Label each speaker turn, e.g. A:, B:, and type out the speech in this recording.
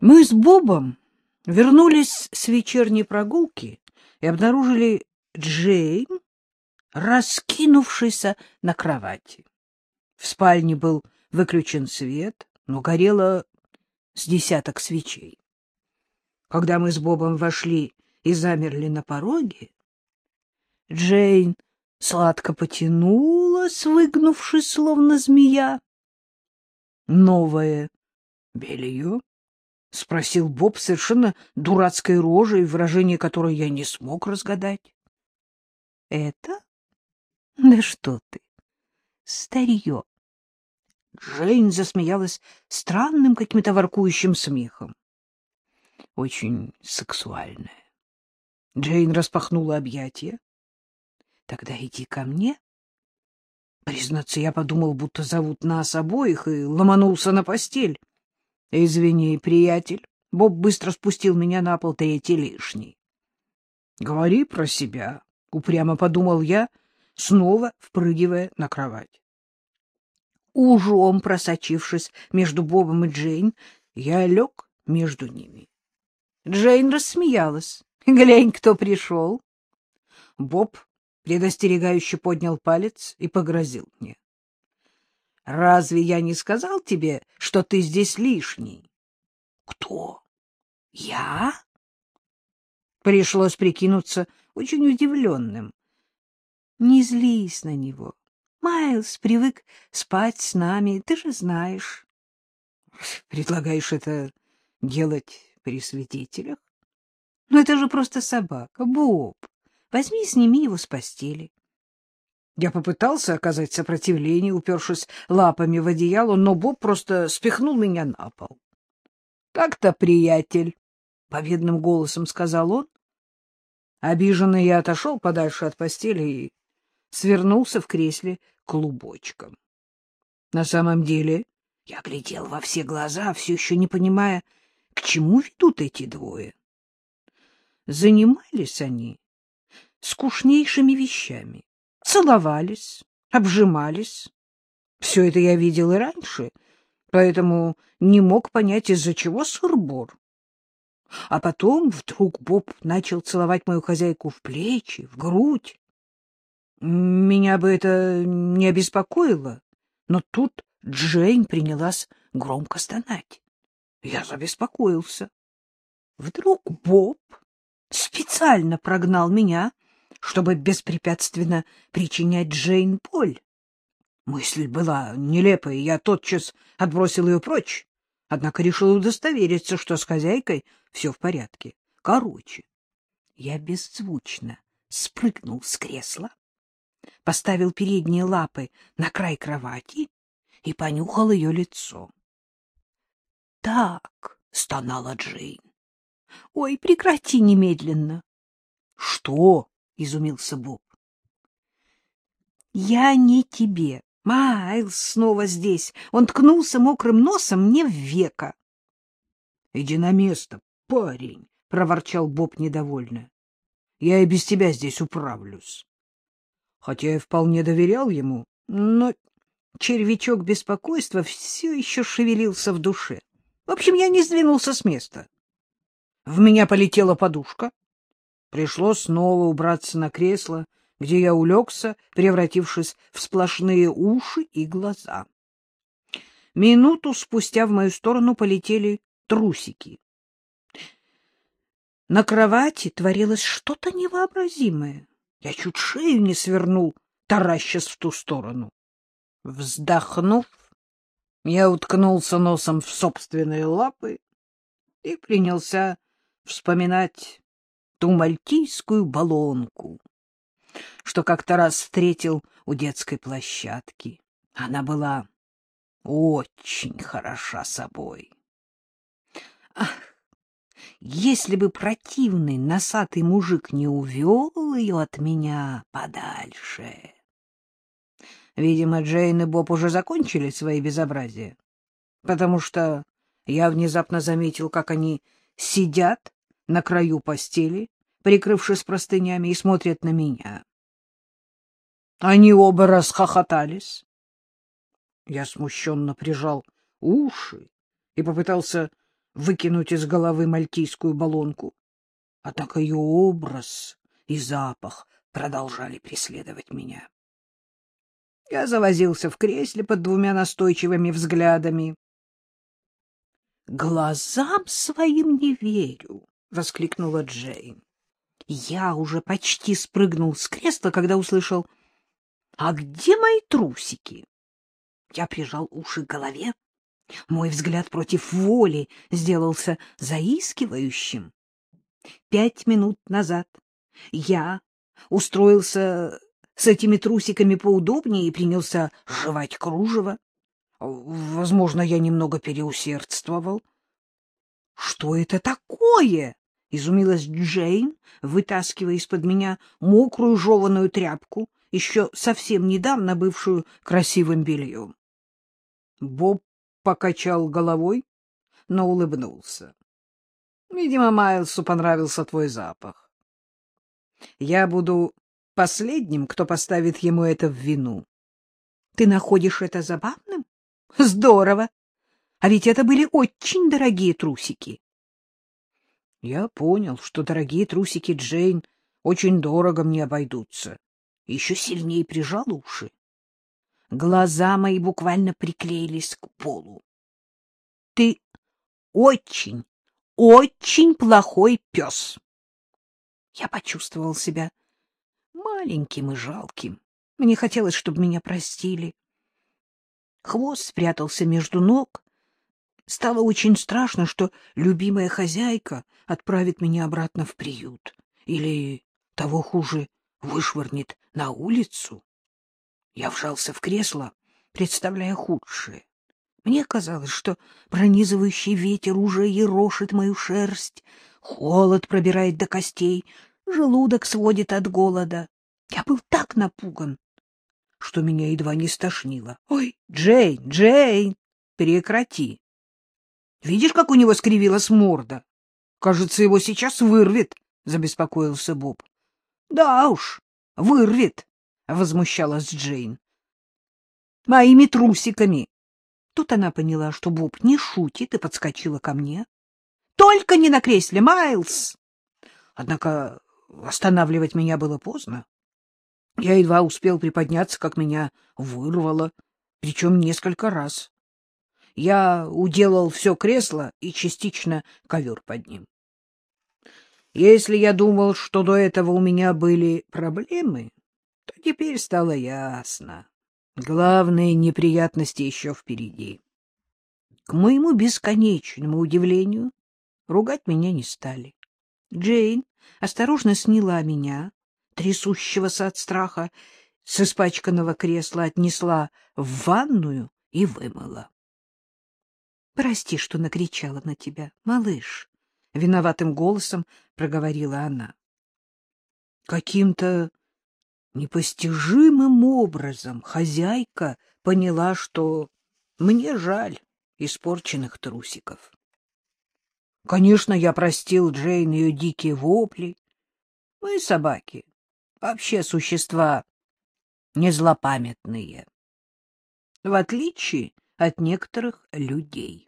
A: Мы с Бобом вернулись с вечерней прогулки и обнаружили Джейн, раскинувшейся на кровати. В спальне был выключен свет, но горело с десяток свечей. Когда мы с Бобом вошли и замерли на пороге, Джейн сладко потянулась, выгнувшись, словно змея. Новое белье — спросил Боб совершенно дурацкой рожей, выражение которой я не смог разгадать. — Это? Да что ты! Старье! Джейн засмеялась странным каким-то воркующим смехом. Очень сексуальная. Джейн распахнула объятия. — Тогда иди ко мне. Признаться, я подумал, будто зовут нас обоих, и ломанулся на постель. — Извини, приятель. Боб быстро спустил меня на пол третий лишний. — Говори про себя, — упрямо подумал я, снова впрыгивая на кровать. Ужом просочившись между Бобом и Джейн, я лег между ними. Джейн рассмеялась. — Глянь, кто пришел. Боб предостерегающе поднял палец и погрозил мне. Разве я не сказал тебе, что ты здесь лишний? — Кто? Я? Пришлось прикинуться очень удивленным. — Не злись на него. Майлз привык спать с нами, ты же знаешь. — Предлагаешь это делать при свидетелях? — Ну, это же просто собака. Боб, возьми и сними его с постели. Я попытался оказать сопротивление, упершись лапами в одеяло, но Боб просто спихнул меня на пол. — Так-то, приятель, — победным голосом сказал он. Обиженный я отошел подальше от постели и свернулся в кресле клубочком. На самом деле я глядел во все глаза, все еще не понимая, к чему ведут эти двое. Занимались они скучнейшими вещами целовались, обжимались. Все это я видел и раньше, поэтому не мог понять, из-за чего сырбор. А потом вдруг Боб начал целовать мою хозяйку в плечи, в грудь. Меня бы это не обеспокоило, но тут Джейн принялась громко стонать. Я забеспокоился. Вдруг Боб специально прогнал меня чтобы беспрепятственно причинять Джейн боль. Мысль была нелепая, я тотчас отбросил ее прочь, однако решил удостовериться, что с хозяйкой все в порядке. Короче, я беззвучно спрыгнул с кресла, поставил передние лапы на край кровати и понюхал ее лицо. — Так, — стонала Джейн. — Ой, прекрати немедленно. — Что? — изумился Боб. — Я не тебе. Майлз снова здесь. Он ткнулся мокрым носом мне в веко. — Иди на место, парень, — проворчал Боб недовольно. — Я и без тебя здесь управлюсь. Хотя я вполне доверял ему, но червячок беспокойства все еще шевелился в душе. В общем, я не сдвинулся с места. В меня полетела подушка. Пришлось снова убраться на кресло, где я улегся, превратившись в сплошные уши и глаза. Минуту спустя в мою сторону полетели трусики. На кровати творилось что-то невообразимое. Я чуть шею не свернул, таращась в ту сторону. Вздохнув, я уткнулся носом в собственные лапы и принялся вспоминать ту мальтийскую баллонку, что как-то раз встретил у детской площадки. Она была очень хороша собой. Ах, если бы противный носатый мужик не увел ее от меня подальше. Видимо, Джейн и Боб уже закончили свои безобразия, потому что я внезапно заметил, как они сидят на краю постели, прикрывшись простынями, и смотрят на меня. Они оба расхохотались. Я смущенно прижал уши и попытался выкинуть из головы мальтийскую баллонку. Однако ее образ и запах продолжали преследовать меня. Я завозился в кресле под двумя настойчивыми взглядами. «Глазам своим не верю!» — воскликнула Джейн. Я уже почти спрыгнул с кресла, когда услышал «А где мои трусики?» Я прижал уши к голове. Мой взгляд против воли сделался заискивающим. Пять минут назад я устроился с этими трусиками поудобнее и принялся жевать кружево. Возможно, я немного переусердствовал. — Что это такое? — изумилась Джейн, вытаскивая из-под меня мокрую жеваную тряпку, еще совсем недавно бывшую красивым бельем. Боб покачал головой, но улыбнулся. Видимо, Майлсу понравился твой запах. Я буду последним, кто поставит ему это в вину. Ты находишь это забавным? Здорово! А ведь это были очень дорогие трусики. Я понял, что дорогие трусики Джейн очень дорого мне обойдутся. Еще сильнее прижал уши. Глаза мои буквально приклеились к полу. — Ты очень, очень плохой пес. Я почувствовал себя маленьким и жалким. Мне хотелось, чтобы меня простили. Хвост спрятался между ног, Стало очень страшно, что любимая хозяйка отправит меня обратно в приют или, того хуже, вышвырнет на улицу. Я вжался в кресло, представляя худшее. Мне казалось, что пронизывающий ветер уже ерошит мою шерсть, холод пробирает до костей, желудок сводит от голода. Я был так напуган, что меня едва не стошнило. — Ой, Джейн, Джейн, прекрати! Видишь, как у него скривилась морда? Кажется, его сейчас вырвет, — забеспокоился Боб. — Да уж, вырвет, — возмущалась Джейн. — Моими трусиками. Тут она поняла, что Боб не шутит, и подскочила ко мне. — Только не на кресле, Майлз! Однако останавливать меня было поздно. Я едва успел приподняться, как меня вырвало, причем несколько раз. Я уделал все кресло и частично ковер под ним. Если я думал, что до этого у меня были проблемы, то теперь стало ясно. Главные неприятности еще впереди. К моему бесконечному удивлению, ругать меня не стали. Джейн осторожно сняла меня, трясущегося от страха, с испачканного кресла отнесла в ванную и вымыла. Прости, что накричала на тебя, малыш, — виноватым голосом проговорила она. Каким-то непостижимым образом хозяйка поняла, что мне жаль испорченных трусиков. Конечно, я простил Джейн ее дикие вопли. Мы, собаки, вообще существа незлопамятные, в отличие от некоторых людей.